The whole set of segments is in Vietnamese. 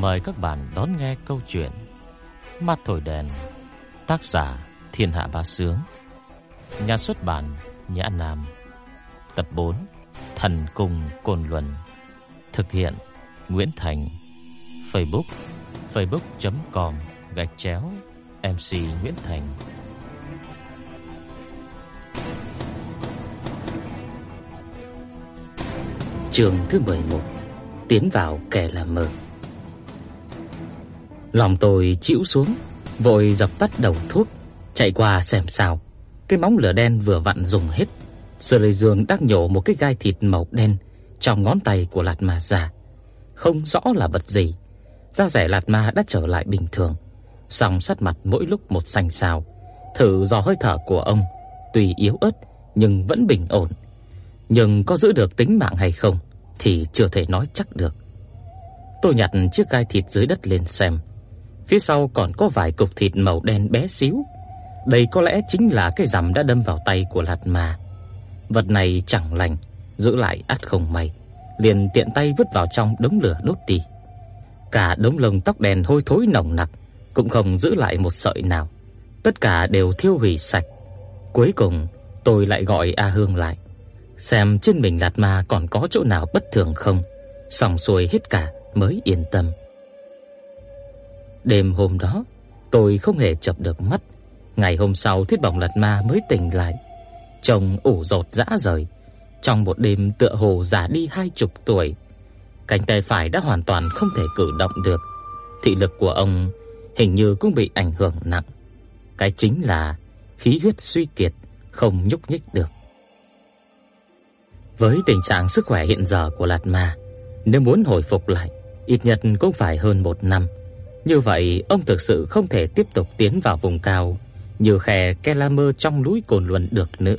Mời các bạn đón nghe câu chuyện Mắt thổi đèn, Tác giả Thiên Hạ Bá Sướng. Nhà xuất bản Nhã Nam. Tập 4 Thần Cùng Cồn Luân. Thực hiện Nguyễn Thành. Facebook facebook.com gạch chéo MC Nguyễn Thành. Trường thứ 11 Tiến vào kẻ làm mờ. Lòng tôi chịu xuống, Vội dập tắt đầu thuốc, Chạy qua xem sao. Cái móng lửa đen vừa vặn dùng hết. Sơ lê dương đắc nhổ một cái gai thịt màu đen Trong ngón tay của lạt ma già Không rõ là vật gì. Da rẻ lạt ma đã trở lại bình thường. Song sát mặt mỗi lúc một xanh xao. Thử dò hơi thở của ông, Tuy yếu ớt, nhưng vẫn bình ổn. Nhưng có giữ được tính mạng hay không Thì chưa thể nói chắc được. Tôi nhặt chiếc gai thịt dưới đất lên xem. Phía sau còn có vài cục thịt màu đen bé xíu. Đây có lẽ chính là cái rằm đã đâm vào tay của lạt ma Vật này chẳng lành, Giữ lại ắt không may. Liền tiện tay vứt vào trong đống lửa đốt đi. Cả đống lông tóc đen hôi thối nồng nặc, Cũng không giữ lại một sợi nào. Tất cả đều thiêu hủy sạch. Cuối cùng, tôi lại gọi A Hương lại. Xem trên mình lạt ma còn có chỗ nào bất thường không? Xong xuôi hết cả, mới yên tâm. Đêm hôm đó, tôi không hề chập được mắt. Ngày hôm sau, thiết bỏng lạt ma mới tỉnh lại. Trông ủ rột dã rời. Trong một đêm tựa hồ già đi hai chục tuổi, Cánh tay phải đã hoàn toàn không thể cử động được. Thị lực của ông hình như cũng bị ảnh hưởng nặng. Cái chính là khí huyết suy kiệt, Không nhúc nhích được. Với tình trạng sức khỏe hiện giờ của Lạt Ma, Nếu muốn hồi phục lại, Ít nhất cũng phải hơn một năm. Như vậy, ông thực sự không thể tiếp tục tiến vào vùng cao, Như khe Kelamer trong núi Cồn Luân được nữa.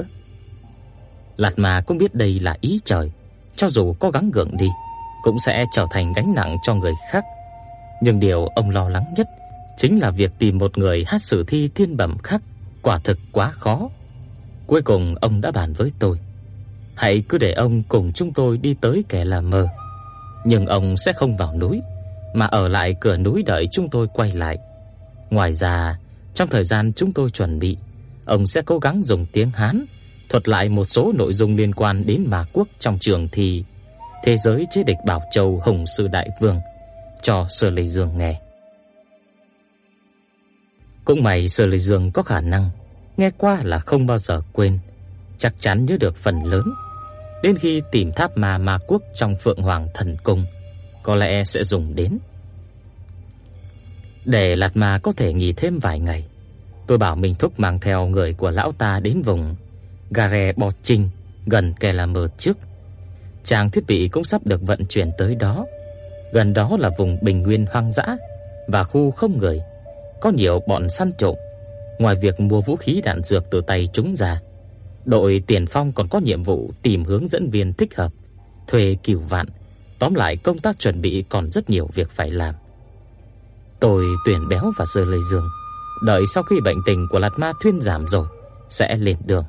Lạt Ma cũng biết đây là ý trời, Cho dù có gắng gượng đi, Cũng sẽ trở thành gánh nặng cho người khác. Nhưng điều ông lo lắng nhất Chính là việc tìm một người hát sử thi thiên bẩm khác Quả thực quá khó. Cuối cùng, ông đã bàn với tôi, Hãy cứ để ông cùng chúng tôi đi tới kẻ là mơ, Nhưng ông sẽ không vào núi. Mà ở lại cửa núi đợi chúng tôi quay lại. Ngoài ra, Trong thời gian chúng tôi chuẩn bị, Ông sẽ cố gắng dùng tiếng Hán Thuật lại một số nội dung liên quan đến Ma quốc trong trường thi Thế giới chế địch Bảo Châu Hùng Sư Đại Vương, Cho Sở Lệ Dương nghe. Cũng may Sở Lệ Dương có khả năng, Nghe qua là không bao giờ quên, Chắc chắn nhớ được phần lớn. Đến khi tìm tháp ma ma quốc trong Phượng Hoàng Thần Cung có lẽ sẽ dùng đến. Để Lạt Ma có thể nghỉ thêm vài ngày Tôi bảo Minh Thúc mang theo người của lão ta đến vùng Gare Bọt Trinh Gần kè là mờ trước. Trang thiết bị cũng sắp được vận chuyển tới đó. Gần đó là vùng bình nguyên hoang dã Và khu không người. Có nhiều bọn săn trộm. Ngoài việc mua vũ khí đạn dược từ tay chúng ra Đội tiền phong còn có nhiệm vụ tìm hướng dẫn viên thích hợp, thuê cửu vạn, tóm lại công tác chuẩn bị còn rất nhiều việc phải làm. Tôi tuyển béo và sơ lây dương, đợi sau khi bệnh tình của Lạt Ma thuyên giảm rồi sẽ lên đường.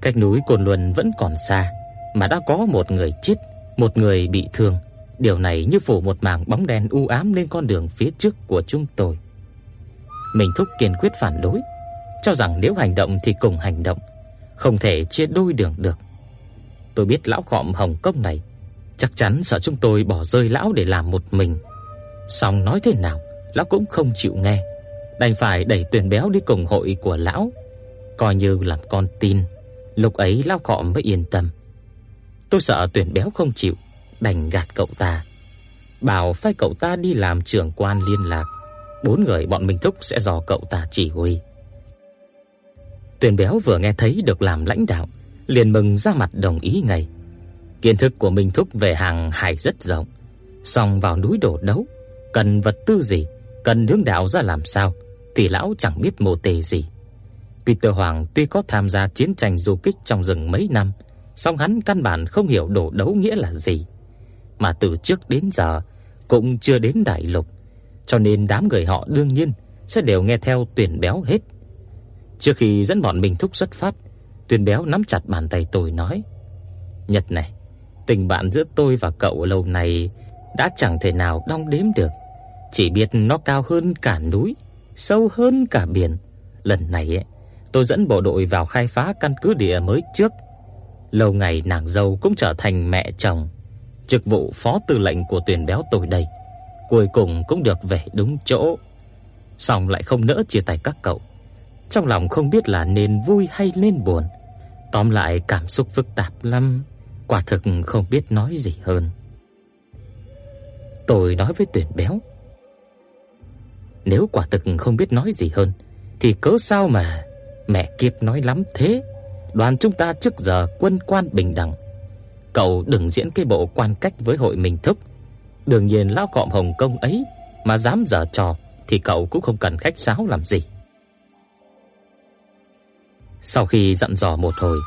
Cách núi Cồn Luân vẫn còn xa, mà đã có một người chết, một người bị thương. Điều này như phủ một mảng bóng đen u ám lên con đường phía trước của chúng tôi. Mình thúc kiên quyết phản đối, cho rằng nếu hành động thì cùng hành động, không thể chia đôi đường được. Tôi biết lão khọm Hồng cốc này chắc chắn sợ chúng tôi bỏ rơi lão để làm một mình. Song nói thế nào, lão cũng không chịu nghe, đành phải đẩy Tuyền Béo đi cùng hội của lão, coi như làm con tin. Lúc ấy lão khọ mới yên tâm. Tôi sợ Tuyền Béo không chịu, đành gạt cậu ta. Bảo phái cậu ta đi làm trưởng quan liên lạc, bốn người bọn mình thúc sẽ dò cậu ta chỉ huy. Tuyền Béo vừa nghe thấy được làm lãnh đạo, liền mừng ra mặt đồng ý ngay. Kiến thức của Minh Thúc về hàng hải rất rộng, song vào núi đổ đấu, cần vật tư gì, cần hướng đạo ra làm sao, thì lão chẳng biết mô tê gì. Peter Hoàng tuy có tham gia chiến tranh du kích trong rừng mấy năm, song hắn căn bản không hiểu đổ đấu nghĩa là gì, mà từ trước đến giờ cũng chưa đến đại lục, cho nên đám người họ đương nhiên sẽ đều nghe theo Tuyền Béo hết. Trước khi dẫn bọn mình thúc xuất phát, Tuyền Béo nắm chặt bàn tay tôi nói: "Nhật này, tình bạn giữa tôi và cậu lâu nay đã chẳng thể nào đong đếm được, chỉ biết nó cao hơn cả núi, sâu hơn cả biển. Lần này ấy, tôi dẫn bộ đội vào khai phá căn cứ địa mới trước. Lâu ngày nàng dâu cũng trở thành mẹ chồng, chức vụ phó tư lệnh của tuyển béo tôi đây, cuối cùng cũng được về đúng chỗ. Song lại không nỡ chia tay các cậu. Trong lòng không biết là nên vui hay nên buồn. Tóm lại cảm xúc phức tạp lắm, quả thực không biết nói gì hơn. Tôi nói với tuyển béo, nếu quả thực không biết nói gì hơn thì cớ sao mà mẹ kiếp nói lắm thế? Đoàn chúng ta trước giờ quân quan bình đẳng. Cậu đừng diễn cái bộ quan cách với hội mình thúc. Đương nhiên lão cọm Hồng Công ấy mà dám giở trò thì cậu cũng không cần khách sáo làm gì. Sau khi dặn dò một hồi,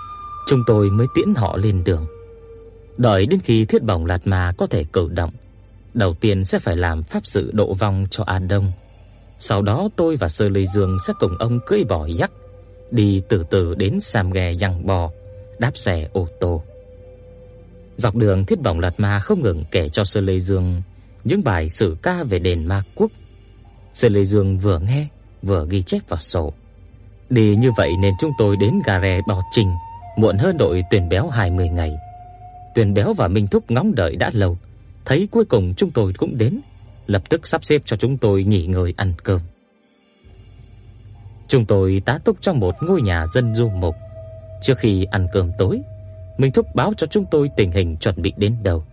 chúng tôi mới tiễn họ lên đường. Đợi đến khi thiết bổng lạt ma có thể cử động, đầu tiên sẽ phải làm pháp sự độ vong cho An Đông. Sau đó tôi và Sơ Lôi Dương sẽ cùng ông cưỡi bò dắt đi từ từ đến Sam Ghe Giang Bò, đáp xe ô tô. Dọc đường Thiết Bổng Lạt Ma không ngừng kể cho Sơ Lê Dương những bài sử ca về đền Ma Quốc. Sơ Lê Dương vừa nghe vừa ghi chép vào sổ. Đi như vậy nên chúng tôi đến Gà Rè Bò Trình muộn hơn đội tuyển béo 20 ngày. Tuyền béo và Minh Thúc ngóng đợi đã lâu, thấy cuối cùng chúng tôi cũng đến, lập tức sắp xếp cho chúng tôi nghỉ ngơi ăn cơm. Chúng tôi tá túc trong một ngôi nhà dân du mục. Trước khi ăn cơm tối, Minh Thúc báo cho chúng tôi tình hình chuẩn bị đến đâu.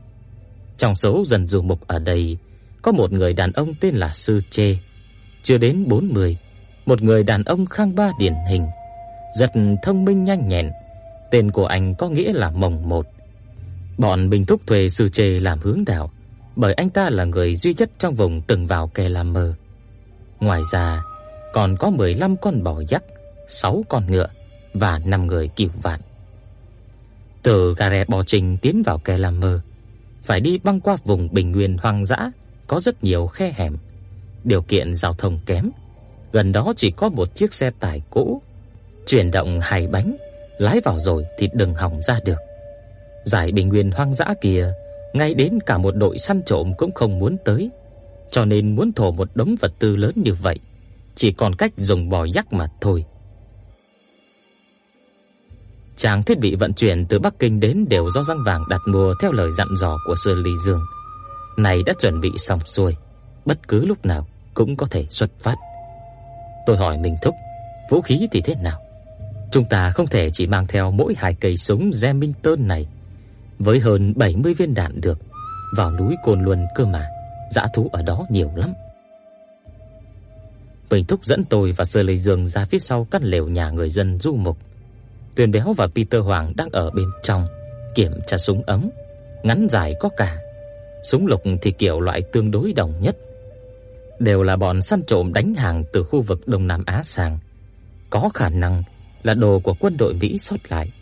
Trong số dân du mục ở đây, có một người đàn ông tên là Sư Chê, chưa đến 40, một người đàn ông khang ba điển hình, rất thông minh nhanh nhẹn. Tên của anh có nghĩa là Mồng Một. Bọn Bình Thúc thuê Sư Chê làm hướng đạo, bởi anh ta là người duy nhất trong vùng từng vào kẻ làm mờ. Ngoài ra, còn có 15 con bò dắt, 6 con ngựa và 5 người cừu vạn. Từ gare bò trình tiến vào kẻ làm mờ, phải đi băng qua vùng bình nguyên hoang dã có rất nhiều khe hẻm, điều kiện giao thông kém. Gần đó chỉ có một chiếc xe tải cũ, chuyển động hai bánh, lái vào rồi thì đừng hỏng ra được. Giải bình nguyên hoang dã kia, ngay đến cả một đội săn trộm cũng không muốn tới, cho nên muốn thổ một đống vật tư lớn như vậy chỉ còn cách dùng bò yak mà thôi. Trang thiết bị vận chuyển từ Bắc Kinh đến đều do Giang Vàng đặt mua theo lời dặn dò của Sư Lý Dương. Này đã chuẩn bị xong xuôi, bất cứ lúc nào cũng có thể xuất phát. Tôi hỏi Minh Thúc, vũ khí thì thế nào? Chúng ta không thể chỉ mang theo mỗi hai cây súng Remington này với hơn 70 viên đạn được vào núi Côn Luân cơ mà, dã thú ở đó nhiều lắm. Bình Thúc dẫn tôi và Sơ Lê Dương ra phía sau căn lều nhà người dân du mục. Tuyền Béo và Peter Hoàng đang ở bên trong kiểm tra súng ấm, ngắn dài có cả. Súng lục thì kiểu loại tương đối đồng nhất. Đều là bọn săn trộm đánh hàng từ khu vực Đông Nam Á sang. Có khả năng là đồ của quân đội Mỹ sót lại.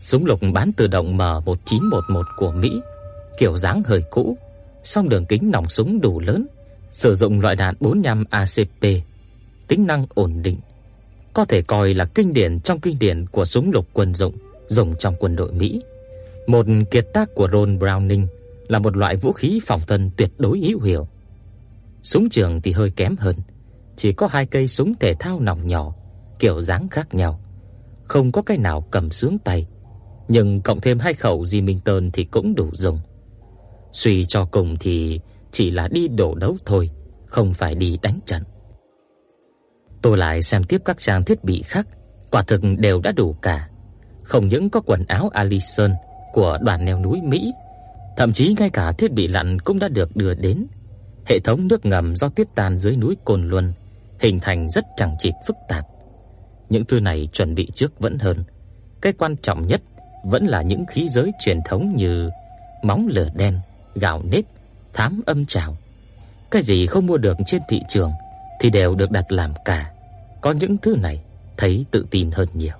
Súng lục bán tự động M1911 của Mỹ, kiểu dáng hơi cũ, song đường kính nòng súng đủ lớn, sử dụng loại đạn 45 ACP tính năng ổn định, có thể coi là kinh điển trong kinh điển của súng lục quân dụng dùng trong quân đội Mỹ. Một kiệt tác của Ron Browning là một loại vũ khí phòng thân tuyệt đối hữu hiệu. Súng trường thì hơi kém hơn, chỉ có hai cây súng thể thao nòng nhỏ, kiểu dáng khác nhau, không có cái nào cầm sướng tay, nhưng cộng thêm hai khẩu gì mình tơn thì cũng đủ dùng. Suy cho cùng thì chỉ là đi đổ đấu thôi, không phải đi đánh trận. Tôi lại xem tiếp các trang thiết bị khác, quả thực đều đã đủ cả. Không những có quần áo Alison của đoàn leo núi Mỹ, thậm chí ngay cả thiết bị lặn cũng đã được đưa đến. Hệ thống nước ngầm do tuyết tan dưới núi Cồn Luân hình thành rất chẳng chịt phức tạp. Những thứ này chuẩn bị trước vẫn hơn. Cái quan trọng nhất vẫn là những khí giới truyền thống như móng lửa đen, gạo nếp, thám âm trảo. Cái gì không mua được trên thị trường thì đều được đặt làm cả. Có những thứ này thấy tự tin hơn nhiều.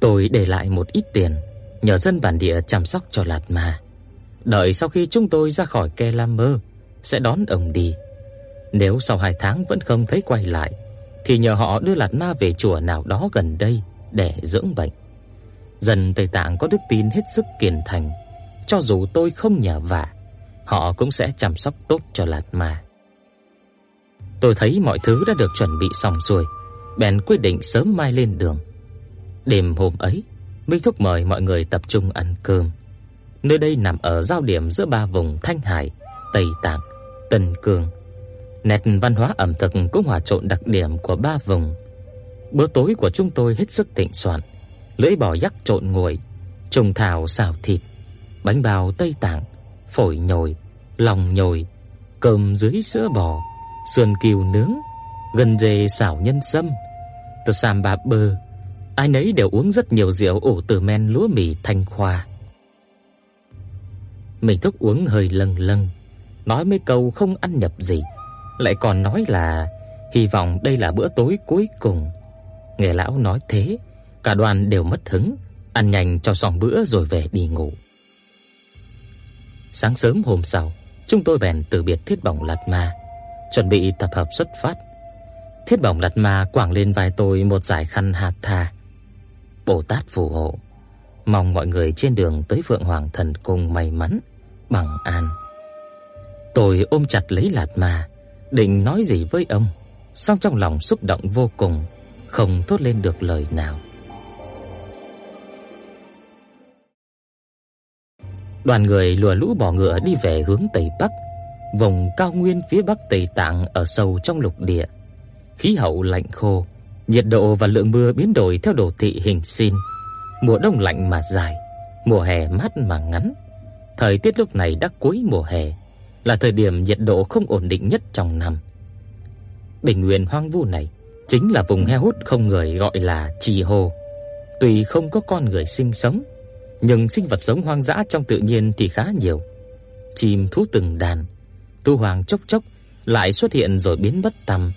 Tôi để lại một ít tiền nhờ dân bản địa chăm sóc cho Lạt Ma. Đợi sau khi chúng tôi ra khỏi Ke Lam Mơ sẽ đón ông đi. Nếu sau 2 tháng vẫn không thấy quay lại thì nhờ họ đưa Lạt Ma về chùa nào đó gần đây để dưỡng bệnh. Dân Tây Tạng có đức tin hết sức kiên thành, cho dù tôi không nhờ vả họ cũng sẽ chăm sóc tốt cho Lạt Ma. Tôi thấy mọi thứ đã được chuẩn bị xong xuôi, bèn quyết định sớm mai lên đường. Đêm hôm ấy, Minh Thúc mời mọi người tập trung ăn cơm. Nơi đây nằm ở giao điểm giữa ba vùng Thanh Hải, Tây Tạng, Tân Cương. Nét văn hóa ẩm thực cũng hòa trộn đặc điểm của ba vùng. Bữa tối của chúng tôi hết sức thịnh soạn, lưỡi bò giác trộn nguội, trùng thảo xào thịt, bánh bao Tây Tạng, phổi nhồi, lòng nhồi, cơm dưới sữa bò, sườn kiều nướng, gân dê xào nhân sâm, tơ sam bạc bơ. Ai nấy đều uống rất nhiều rượu ủ từ men lúa mì thanh khoa. Mình thức uống hơi lâng lâng, nói mấy câu không ăn nhập gì, lại còn nói là hy vọng đây là bữa tối cuối cùng. Nghe lão nói thế, cả đoàn đều mất hứng, ăn nhanh cho xong bữa rồi về đi ngủ. Sáng sớm hôm sau, chúng tôi bèn từ biệt Thiết Bổng Lạt Ma, chuẩn bị tập hợp xuất phát. Thiết Bổng Lạt Ma quàng lên vai tôi một dải khăn hạt tha. Bồ Tát phù hộ, mong mọi người trên đường tới Phượng Hoàng Thần Cung may mắn, bằng an. Tôi ôm chặt lấy Lạt Ma, định nói gì với ông, song trong lòng xúc động vô cùng, không thốt lên được lời nào. Đoàn người lùa lũ bỏ ngựa đi về hướng tây bắc, vùng cao nguyên phía bắc Tây Tạng ở sâu trong lục địa. Khí hậu lạnh khô, nhiệt độ và lượng mưa biến đổi theo đồ thị hình sin. Mùa đông lạnh mà dài, mùa hè mát mà ngắn. Thời tiết lúc này đã cuối mùa hè, là thời điểm nhiệt độ không ổn định nhất trong năm. Bình nguyên hoang vu này chính là vùng heo hút không người gọi là trì hồ. Tuy không có con người sinh sống, nhưng sinh vật sống hoang dã trong tự nhiên thì khá nhiều. Chim thú từng đàn, tu hoàng chốc chốc lại xuất hiện rồi biến mất tăm.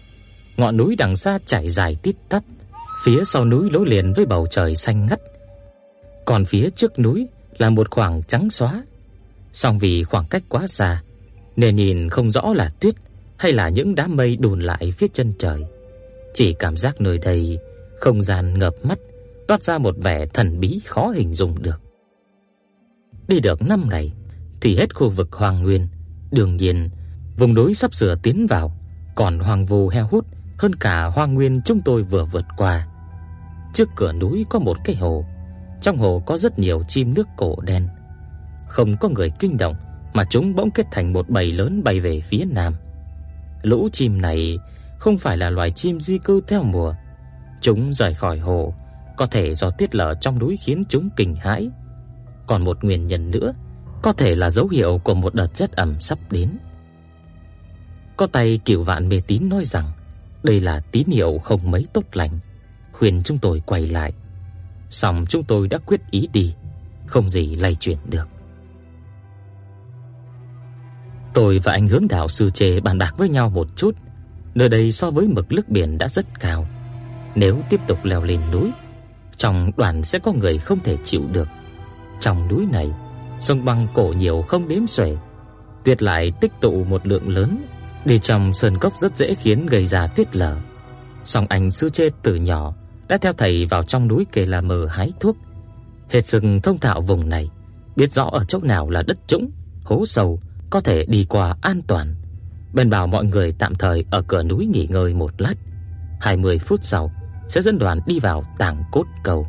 Ngọn núi đằng xa trải dài tít tắp, phía sau núi nối liền với bầu trời xanh ngắt. Còn phía trước núi là một khoảng trắng xóa. Song vì khoảng cách quá xa, nên nhìn không rõ là tuyết hay là những đám mây đùn lại phía chân trời. Chỉ cảm giác nơi đây không gian ngập mắt, toát ra một vẻ thần bí khó hình dung được. Đi được 5 ngày thì hết khu vực hoang nguyên, đương nhiên vùng núi sắp sửa tiến vào, còn hoang vu heo hút hơn cả hoang nguyên chúng tôi vừa vượt qua. Trước cửa núi có một cái hồ, trong hồ có rất nhiều chim nước cổ đen. Không có người kinh động mà chúng bỗng kết thành một bầy lớn bay về phía nam. Lũ chim này không phải là loài chim di cư theo mùa. Chúng rời khỏi hồ có thể do tiết lở trong núi khiến chúng kinh hãi. Còn một nguyên nhân nữa, có thể là dấu hiệu của một đợt rét ẩm sắp đến. Có tay Cửu Vạn mê tín nói rằng đây là tín hiệu không mấy tốt lành, khuyên chúng tôi quay lại. Song chúng tôi đã quyết ý đi, không gì lay chuyển được. Tôi và anh hướng đạo sư Trề bàn bạc với nhau một chút. Nơi đây so với mực nước biển đã rất cao. Nếu tiếp tục leo lên núi, trong đoàn sẽ có người không thể chịu được. Trong núi này, sông băng cổ nhiều không đếm xuể, tuyết lại tích tụ một lượng lớn, đi trong sơn cốc rất dễ khiến gây ra tuyết lở. Song anh sư chê từ nhỏ đã theo thầy vào trong núi kề là mờ hái thuốc, hết sức thông thạo vùng này, biết rõ ở chỗ nào là đất trũng, hố sâu có thể đi qua an toàn. Bên bảo mọi người tạm thời ở cửa núi nghỉ ngơi một lát. 20 phút sau sẽ dẫn đoàn đi vào tảng cốt cầu.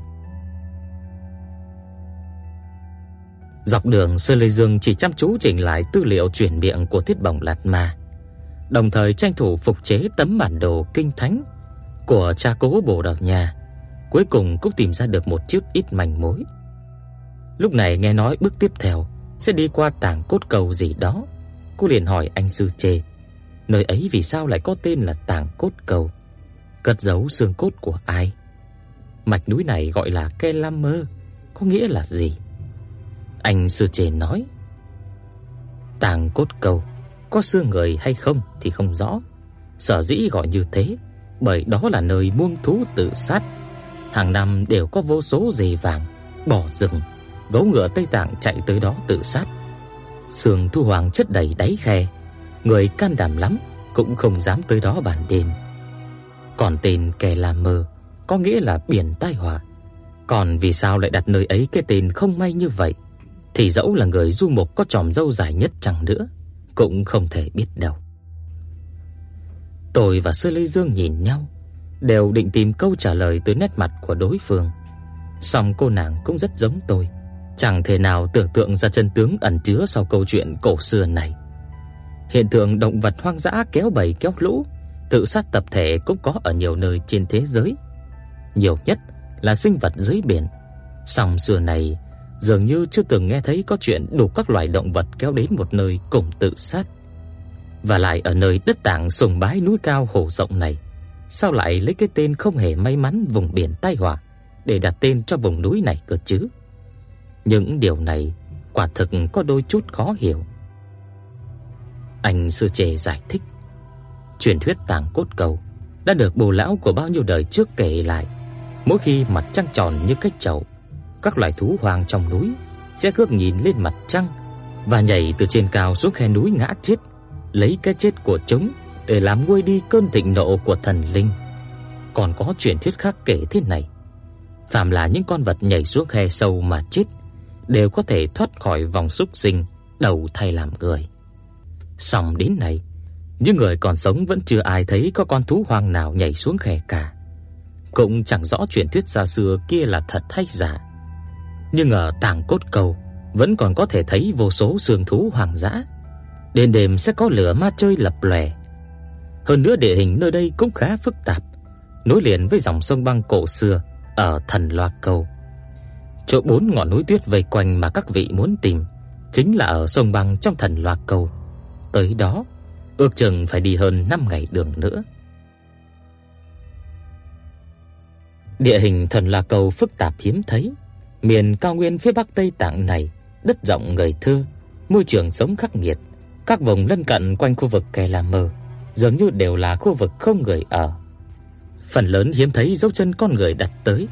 Dọc đường Sơ Lê Dương chỉ chăm chú chỉnh lại tư liệu truyền miệng của Thiết Bổng Lạt Ma, đồng thời tranh thủ phục chế tấm bản đồ kinh thánh của cha cố Bồ Đào Nha, cuối cùng cũng tìm ra được một chút ít manh mối. Lúc này nghe nói bước tiếp theo sẽ đi qua tảng cốt cầu gì đó. Cô liền hỏi anh sư Trê, nơi ấy vì sao lại có tên là tảng cốt cầu? Cất giấu xương cốt của ai? Mạch núi này gọi là Kelamer, có nghĩa là gì? Anh sư trẻ nói, tàng cốt cầu có xương người hay không thì không rõ. Sở dĩ gọi như thế bởi đó là nơi muông thú tự sát. Hàng năm đều có vô số dê vàng, bỏ rừng gấu ngựa Tây Tạng chạy tới đó tự sát. Sườn thu hoàng chất đầy đáy khe, người can đảm lắm cũng không dám tới đó ban đêm. Còn tên kẻ làm mơ có nghĩa là biển tai họa. Còn vì sao lại đặt nơi ấy cái tên không may như vậy? Thì dẫu là người du mục có tròm râu dài nhất chẳng nữa, cũng không thể biết đâu. Tôi và Sư Lê Dương nhìn nhau, đều định tìm câu trả lời từ nét mặt của đối phương. Song cô nàng cũng rất giống tôi, chẳng thể nào tưởng tượng ra chân tướng ẩn chứa sau câu chuyện cổ xưa này. Hiện tượng động vật hoang dã kéo bầy kéo lũ, tự sát tập thể cũng có ở nhiều nơi trên thế giới. Nhiều nhất là sinh vật dưới biển. Song xưa này dường như chưa từng nghe thấy có chuyện đủ các loài động vật kéo đến một nơi cùng tự sát. Và lại ở nơi đất tảng sùng bái núi cao hồ rộng này, sao lại lấy cái tên không hề may mắn vùng biển tai họa để đặt tên cho vùng núi này cơ chứ? Những điều này quả thực có đôi chút khó hiểu. Anh sư trẻ giải thích, truyền thuyết tàng cốt cầu đã được bồ lão của bao nhiêu đời trước kể lại. Mỗi khi mặt trăng tròn như cái chậu, các loài thú hoang trong núi sẽ cước nhìn lên mặt trăng và nhảy từ trên cao xuống khe núi ngã chết, lấy cái chết của chúng để làm nguôi đi cơn thịnh nộ của thần linh. Còn có truyền thuyết khác kể thế này: phàm là những con vật nhảy xuống khe sâu mà chết đều có thể thoát khỏi vòng súc sinh, đầu thay làm người. Song đến nay, những người còn sống vẫn chưa ai thấy có con thú hoang nào nhảy xuống khe cả. Cũng chẳng rõ truyền thuyết xa xưa kia là thật hay giả. Nhưng ở tảng cốt cầu vẫn còn có thể thấy vô số xương thú hoang dã. Đêm đêm sẽ có lửa ma chơi lập lòe. Hơn nữa địa hình nơi đây cũng khá phức tạp, nối liền với dòng sông băng cổ xưa ở Thần Loa Cầu. Chỗ bốn ngọn núi tuyết vây quanh mà các vị muốn tìm chính là ở sông băng trong Thần Loa Cầu. Tới đó, ước chừng phải đi hơn 5 ngày đường nữa. Địa hình Thần Loa Cầu phức tạp hiếm thấy, miền cao nguyên phía bắc Tây Tạng này, đất rộng người thưa, môi trường sống khắc nghiệt, các vùng lân cận quanh khu vực Kẻ La Mơ dường như đều là khu vực không người ở. Phần lớn hiếm thấy dấu chân con người đặt tới.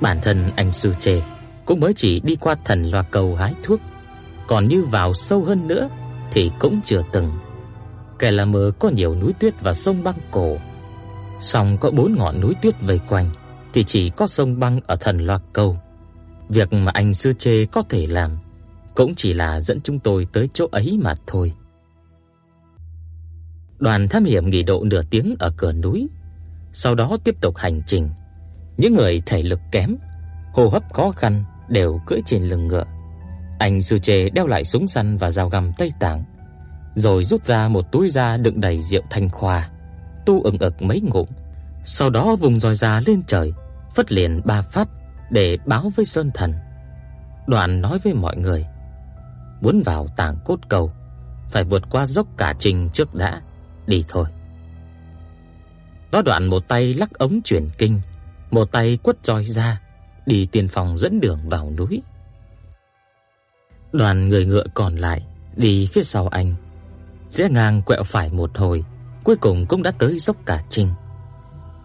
Bản thân anh Su Trệ cũng mới chỉ đi qua thần loa cầu hái thuốc, còn như vào sâu hơn nữa thì cũng chưa từng. Kẻ là mơ có nhiều núi tuyết và sông băng cổ, song có bốn ngọn núi tuyết vây quanh thì chỉ có sông băng ở thần loa cầu. Việc mà anh Sư Chê có thể làm cũng chỉ là dẫn chúng tôi tới chỗ ấy mà thôi. Đoàn thám hiểm nghỉ độ nửa tiếng ở cửa núi, sau đó tiếp tục hành trình. Những người thể lực kém, hô hấp khó khăn đều cưỡi trên lưng ngựa. Anh Sư Chê đeo lại súng săn và dao găm Tây Tạng, rồi rút ra một túi da đựng đầy rượu thanh khoa, tu ừng ực mấy ngụm, sau đó vùng roi ra lên trời, phất liền ba phát để báo với Sơn Thần. Đoàn nói với mọi người, muốn vào tàng cốt cầu phải vượt qua dốc cả trình trước đã, đi thôi. Đó đoạn một tay lắc ống truyền kinh, một tay quất roi ra, đi tiền phòng dẫn đường vào núi. Đoàn người ngựa còn lại đi phía sau anh, rẽ ngang quẹo phải một hồi, cuối cùng cũng đã tới dốc cả trình.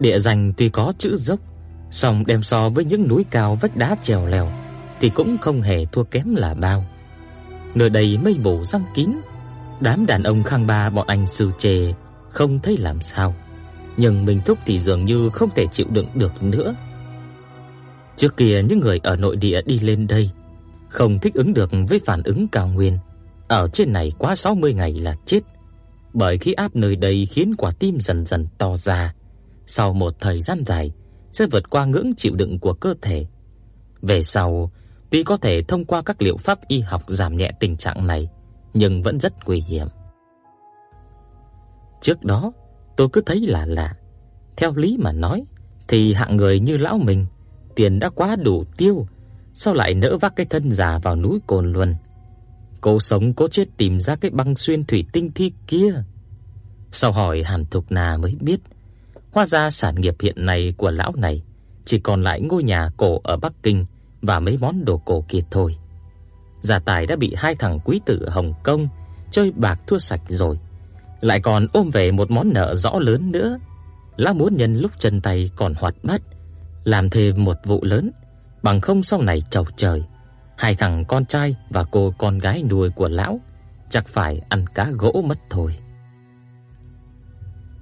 Địa danh tuy có chữ dốc, song đem so với những núi cao vách đá trèo leo thì cũng không hề thua kém là bao. Nơi đây mây mù răng kín, đám đàn ông khang ba bọn anh sư chề không thấy làm sao, nhưng Minh Thúc thì dường như không thể chịu đựng được nữa. Trước kia những người ở nội địa đi lên đây không thích ứng được với phản ứng cao nguyên, ở trên này quá 60 ngày là chết. Bởi khí áp nơi đây khiến quả tim dần dần to ra, sau một thời gian dài sẽ vượt qua ngưỡng chịu đựng của cơ thể. Về sau, tuy có thể thông qua các liệu pháp y học giảm nhẹ tình trạng này, nhưng vẫn rất nguy hiểm. Trước đó, tôi cứ thấy là lạ. Theo lý mà nói thì hạng người như lão mình, tiền đã quá đủ tiêu, sao lại nỡ vác cái thân già vào núi Cồn Luân. Cố sống cố chết tìm ra cái băng xuyên thủy tinh thi kia. Sau hỏi Hàn Thục Na mới biết, hóa ra sản nghiệp hiện nay của lão này chỉ còn lại ngôi nhà cổ ở Bắc Kinh và mấy món đồ cổ kia thôi. Gia tài đã bị hai thằng quý tử Hồng Kông chơi bạc thua sạch rồi, lại còn ôm về một món nợ rõ lớn nữa. Lão muốn nhân lúc chân tay còn hoạt bát, làm thêm một vụ lớn, bằng không sau này chầu trời, hai thằng con trai và cô con gái nuôi của lão chắc phải ăn cá gỗ mất thôi.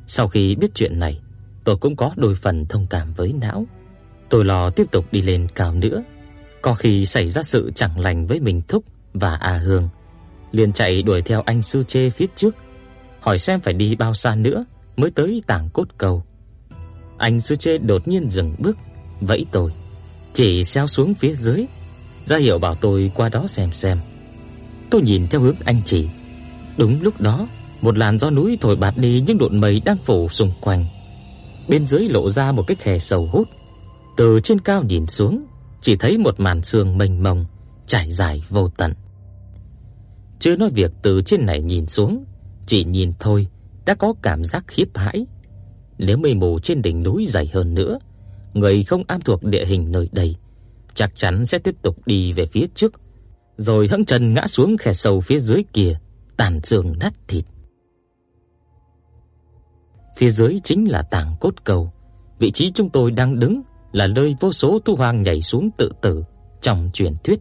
Sau khi biết chuyện này, tôi cũng có đôi phần thông cảm với não. Tôi lo tiếp tục đi lên cao nữa, có khi xảy ra sự chẳng lành với mình thúc và A Hương, liền chạy đuổi theo anh sư chê phía trước, hỏi xem phải đi bao xa nữa mới tới tảng cốt cầu. Anh sư chê đột nhiên dừng bước, vẫy tôi, chỉ xéo xuống phía dưới, ra hiệu bảo tôi qua đó xem xem. Tôi nhìn theo hướng anh chỉ. Đúng lúc đó, một làn gió núi thổi bạt đi những độn mây đang phủ xung quanh. Bên dưới lộ ra một cái khe sâu hút. Từ trên cao nhìn xuống, chỉ thấy một màn sương mênh mông trải dài vô tận. Chưa nói việc từ trên này nhìn xuống, chỉ nhìn thôi đã có cảm giác khiếp hãi. Nếu mây mù trên đỉnh núi dày hơn nữa, người không am thuộc địa hình nơi đây chắc chắn sẽ tiếp tục đi về phía trước, rồi hững chân ngã xuống khe sâu phía dưới kia, tàn xương nát thịt. Phía dưới chính là tảng cốt cầu, vị trí chúng tôi đang đứng là nơi vô số tu hoang nhảy xuống tự tử trong truyền thuyết,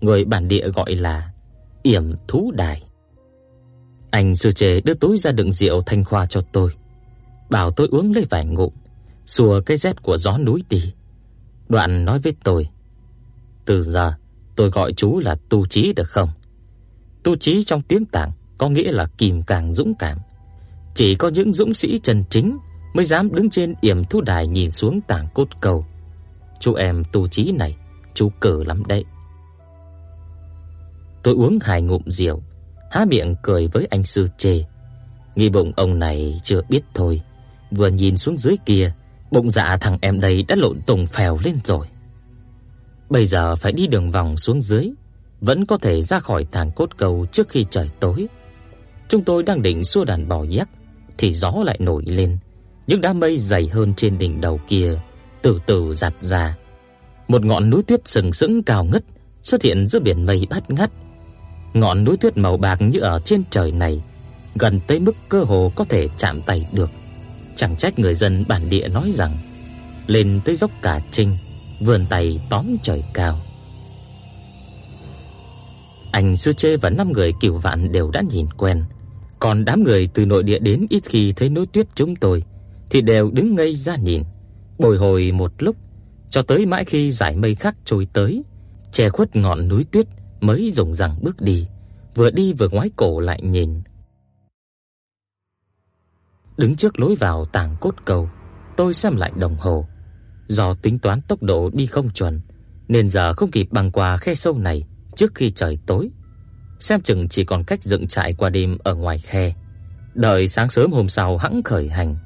người bản địa gọi là Yểm thú đài. Anh sư chế đưa túi ra đựng rượu thanh khoa cho tôi, bảo tôi uống lấy vài ngụm, xua cái rét của gió núi đi. Đoạn nói với tôi, từ giờ tôi gọi chú là Tu Chí được không? Tu Chí trong tiếng Tạng có nghĩa là kìm càng dũng cảm. Chỉ có những dũng sĩ chân chính mới dám đứng trên yểm thú đài nhìn xuống tảng cốt cầu. Chú em Tu Chí này, chú cử lắm đấy. Tôi uống hai ngụm rượu, há miệng cười với anh sư chê. Nghi bụng ông này chưa biết thôi, vừa nhìn xuống dưới kia, bụng dạ thằng em đây đã lộn tùng phèo lên rồi. Bây giờ phải đi đường vòng xuống dưới, vẫn có thể ra khỏi tảng cốt cầu trước khi trời tối. Chúng tôi đang định xua đàn bò giác thì gió lại nổi lên, những đám mây dày hơn trên đỉnh đầu kia từ từ giạt ra. Một ngọn núi tuyết sừng sững cao ngất xuất hiện giữa biển mây bát ngát Ngọn núi tuyết màu bạc như ở trên trời này, gần tới mức cơ hồ có thể chạm tay được. Chẳng trách người dân bản địa nói rằng lên tới dốc cả trinh, vươn tay tóm trời cao. Anh sư chê và năm người cửu vạn đều đã nhìn quen, còn đám người từ nội địa đến ít khi thấy núi tuyết chúng tôi thì đều đứng ngây ra nhìn, bồi hồi một lúc cho tới mãi khi dải mây khác trôi tới, che khuất ngọn núi tuyết mới rùng rằng bước đi, vừa đi vừa ngoái cổ lại nhìn. Đứng trước lối vào tảng cốt cầu, tôi xem lại đồng hồ. Do tính toán tốc độ đi không chuẩn, nên giờ không kịp băng qua khe sâu này trước khi trời tối. Xem chừng chỉ còn cách dựng trại qua đêm ở ngoài khe, đợi sáng sớm hôm sau hẵng khởi hành.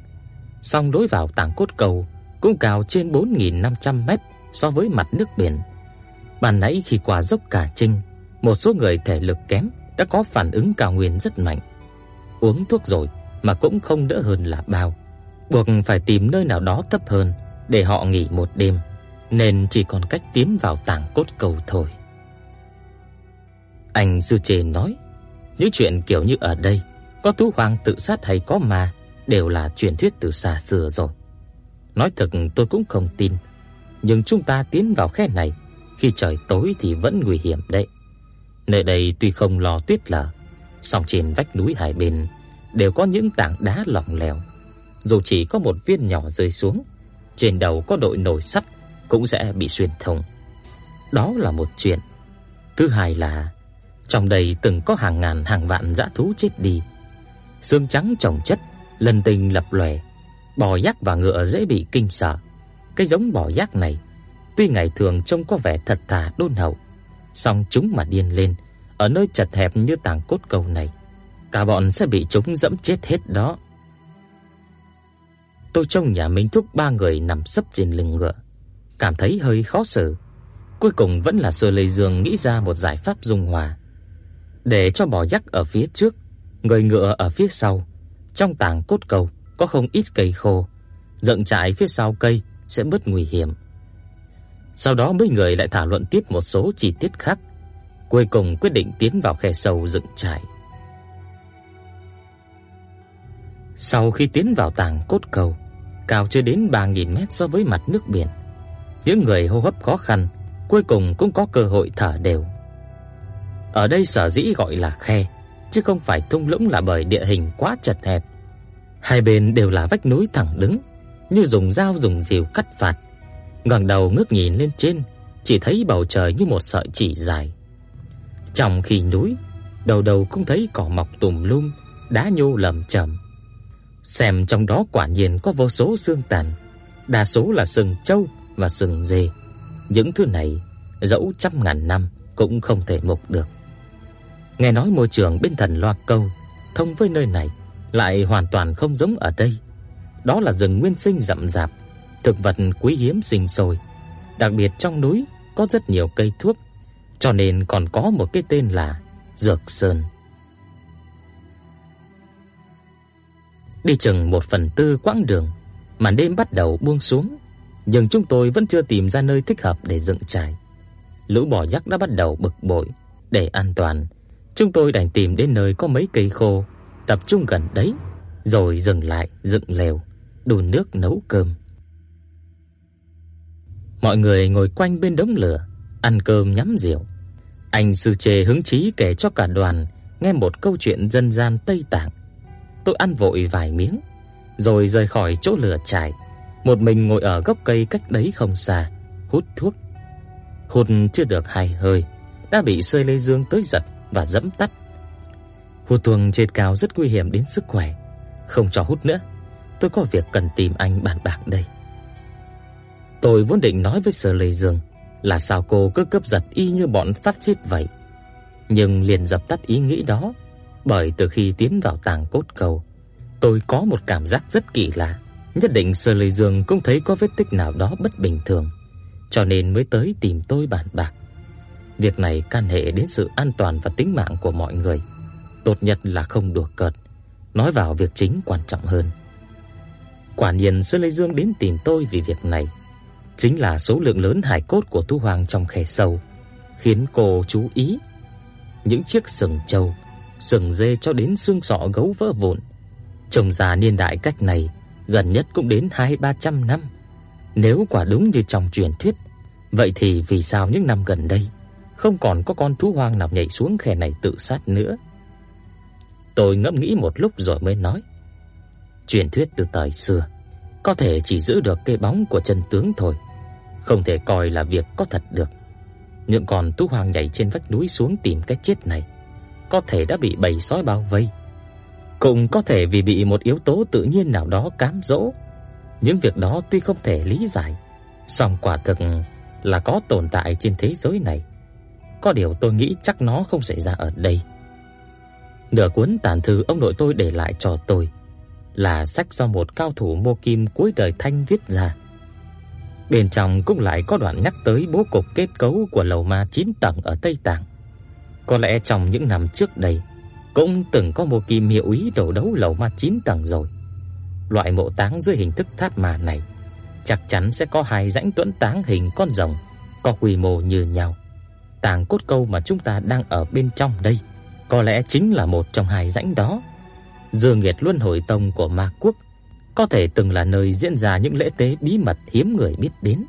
Song lối vào tảng cốt cầu cũng cao trên 4500 mét so với mặt nước biển. Ban nãy khi qua dốc cả trinh, một số người thể lực kém đã có phản ứng cao nguyên rất mạnh. Uống thuốc rồi mà cũng không đỡ hơn là bao, buộc phải tìm nơi nào đó thấp hơn để họ nghỉ một đêm, nên chỉ còn cách tiến vào tảng cốt cầu thôi. Anh Dư trề nói, những chuyện kiểu như ở đây, có thú hoàng tự sát hay có ma đều là truyền thuyết từ xa xưa rồi. Nói thật tôi cũng không tin, nhưng chúng ta tiến vào khe này, khi trời tối thì vẫn nguy hiểm đấy. Nơi đây tuy không lò tuyết lở, song trên vách núi hai bên đều có những tảng đá lỏng lẻo. Dù chỉ có một viên nhỏ rơi xuống, trên đầu có đội nổi sắt cũng sẽ bị xuyên thủng. Đó là một chuyện. Thứ hai là trong đây từng có hàng ngàn hàng vạn dã thú chết đi. Xương trắng chồng chất, lần tình lập lòe, bò giác và ngựa dễ bị kinh sợ. Cái giống bò giác này, tuy ngày thường trông có vẻ thật thà đôn hậu, song chúng mà điên lên ở nơi chật hẹp như tảng cốt cầu này, cả bọn sẽ bị chúng dẫm chết hết đó. Tôi trông nhà Minh Thúc ba người nằm sấp trên lưng ngựa, cảm thấy hơi khó xử. Cuối cùng vẫn là Sơ Lê Dương nghĩ ra một giải pháp dung hòa. Để cho bò dắt ở phía trước, người ngựa ở phía sau. Trong tảng cốt cầu có không ít cây khô, dựng trại phía sau cây sẽ bớt nguy hiểm. Sau đó mấy người lại thảo luận tiếp một số chi tiết khác, cuối cùng quyết định tiến vào khe sâu dựng trại. Sau khi tiến vào tảng cốt cầu, cao chưa đến 3000 mét so với mặt nước biển, những người hô hấp khó khăn cuối cùng cũng có cơ hội thở đều. Ở đây sở dĩ gọi là khe, chứ không phải thung lũng là bởi địa hình quá chật hẹp. Hai bên đều là vách núi thẳng đứng, như dùng dao dùng rìu cắt phạt. Ngẩng đầu ngước nhìn lên trên, chỉ thấy bầu trời như một sợi chỉ dài. Trong khi núi, đầu đầu cũng thấy cỏ mọc tùm lum, đá nhô lầm chầm. Xem trong đó quả nhiên có vô số xương tàn, đa số là sừng trâu và sừng dê. Những thứ này dẫu trăm ngàn năm cũng không thể mục được. Nghe nói môi trường bên thần Loa Câu thông với nơi này lại hoàn toàn không giống ở đây. Đó là rừng nguyên sinh rậm rạp, thực vật quý hiếm sinh sôi. Đặc biệt trong núi có rất nhiều cây thuốc, cho nên còn có một cái tên là Dược Sơn. Đi chừng một phần tư quãng đường, màn đêm bắt đầu buông xuống, nhưng chúng tôi vẫn chưa tìm ra nơi thích hợp để dựng trại. Lũ bò giác đã bắt đầu bực bội, để an toàn, chúng tôi đành tìm đến nơi có mấy cây khô, tập trung gần đấy, rồi dừng lại dựng lều, đun nước nấu cơm. Mọi người ngồi quanh bên đống lửa, ăn cơm nhắm rượu. Anh sư trề hứng chí kể cho cả đoàn nghe một câu chuyện dân gian Tây Tạng. Tôi ăn vội vài miếng, rồi rời khỏi chỗ lửa trại, một mình ngồi ở gốc cây cách đấy không xa, hút thuốc. Hút chưa được hai hơi, đã bị Sơi Lê Dương tới giật và dẫm tắt. Hút thuốc trên cao rất nguy hiểm đến sức khỏe, không cho hút nữa. Tôi có việc cần tìm anh bàn bạc đây. Tôi vốn định nói với Sở Lệ Dương là sao cô cứ cấp giật y như bọn phát xít vậy. Nhưng liền dập tắt ý nghĩ đó, bởi từ khi tiến vào tàng cốt cầu, tôi có một cảm giác rất kỳ lạ, nhất định Sở Lệ Dương cũng thấy có vết tích nào đó bất bình thường, cho nên mới tới tìm tôi bàn bạc. Việc này can hệ đến sự an toàn và tính mạng của mọi người, tốt nhất là không đùa cợt, nói vào việc chính quan trọng hơn. Quả nhiên sư Lê Dương đến tìm tôi vì việc này chính là số lượng lớn hài cốt của Thu hoàng trong khe sâu, khiến cô chú ý. Những chiếc sừng trâu, sừng dê cho đến xương sọ gấu vỡ vụn, trông ra niên đại cách này gần nhất cũng đến 2-300 năm. Nếu quả đúng như trong truyền thuyết, vậy thì vì sao những năm gần đây không còn có con thú hoang nào nhảy xuống khe này tự sát nữa? Tôi ngẫm nghĩ một lúc rồi mới nói. Truyền thuyết từ thời xưa có thể chỉ giữ được cái bóng của chân tướng thôi không thể coi là việc có thật được. Những con thú hoang nhảy trên vách núi xuống tìm cái chết này, có thể đã bị bầy sói bao vây, cũng có thể vì bị một yếu tố tự nhiên nào đó cám dỗ. Những việc đó tuy không thể lý giải, song quả thực là có tồn tại trên thế giới này. Có điều tôi nghĩ chắc nó không xảy ra ở đây. Nửa cuốn tàn thư ông nội tôi để lại cho tôi là sách do một cao thủ mô kim cuối đời Thanh viết ra. Bên trong cũng lại có đoạn nhắc tới bố cục kết cấu của lầu ma 9 tầng ở Tây Tạng. Có lẽ trong những năm trước đây, cũng từng có mô kim hiệu ý đầu đấu lầu ma 9 tầng rồi. Loại mộ táng dưới hình thức tháp ma này chắc chắn sẽ có hai rãnh tuẫn táng hình con rồng, có quy mô như nhau. Tàng cốt câu mà chúng ta đang ở bên trong đây có lẽ chính là một trong hai rãnh đó. Dương Nghiệt Luân Hồi Tông của Ma Quốc có thể từng là nơi diễn ra những lễ tế bí mật hiếm người biết đến.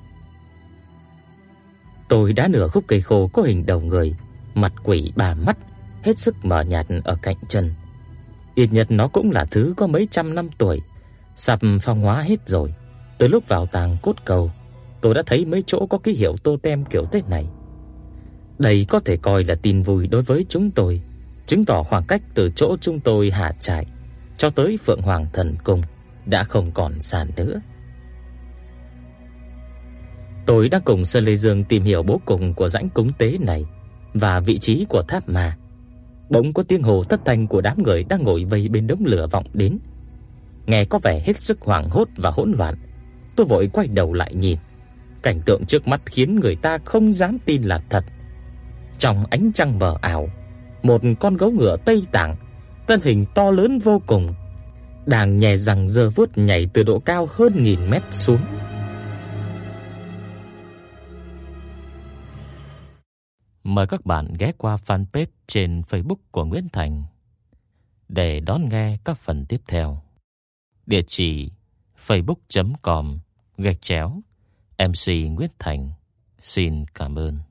Tôi đã nửa khúc cây khô có hình đầu người, mặt quỷ ba mắt, hết sức mờ nhạt ở cạnh chân. Ít nhất nó cũng là thứ có mấy trăm năm tuổi, sắp phong hóa hết rồi. Từ lúc vào tàng cốt cầu, tôi đã thấy mấy chỗ có ký hiệu tô tem kiểu thế này. Đây có thể coi là tin vui đối với chúng tôi, chứng tỏ khoảng cách từ chỗ chúng tôi hạ trại cho tới Phượng Hoàng Thần Cung đã không còn xa nữa. Tôi đã cùng Sơn Lê Dương tìm hiểu bố cục của rãnh cúng tế này và vị trí của tháp ma. Bỗng có tiếng hô thất thanh của đám người đang ngồi vây bên đống lửa vọng đến. Nghe có vẻ hết sức hoảng hốt và hỗn loạn. Tôi vội quay đầu lại nhìn. Cảnh tượng trước mắt khiến người ta không dám tin là thật. Trong ánh trăng mờ ảo, một con gấu ngựa Tây Tạng, thân hình to lớn vô cùng, đang nhẹ rằng giơ vuốt nhảy từ độ cao hơn nghìn mét xuống. Mời các bạn ghé qua fanpage trên Facebook của Nguyễn Thành để đón nghe các phần tiếp theo. Địa chỉ facebook.com gạch chéo MC Nguyễn Thành. Xin cảm ơn.